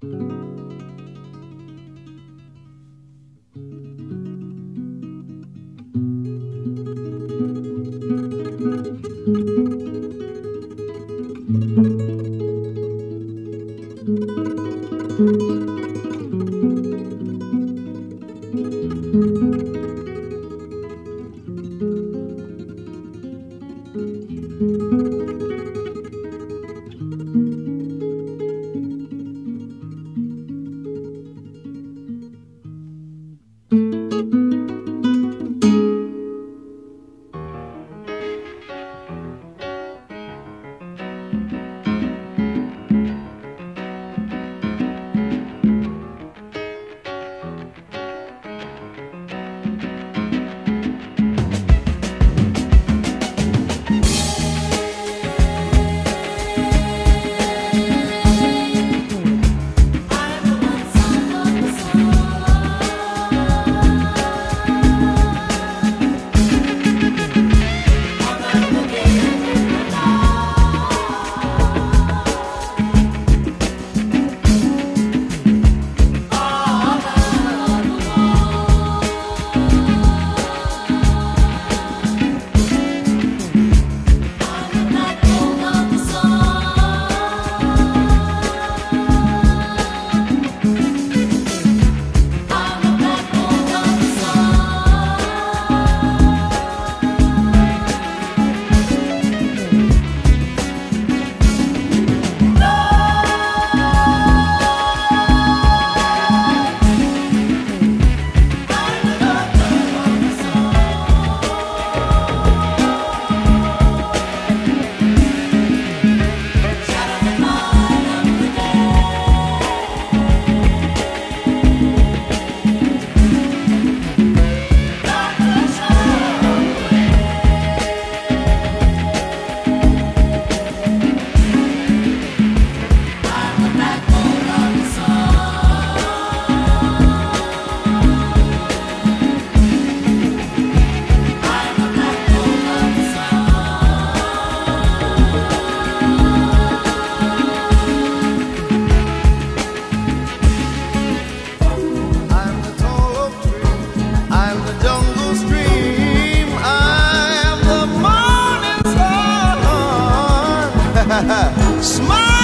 Música smile.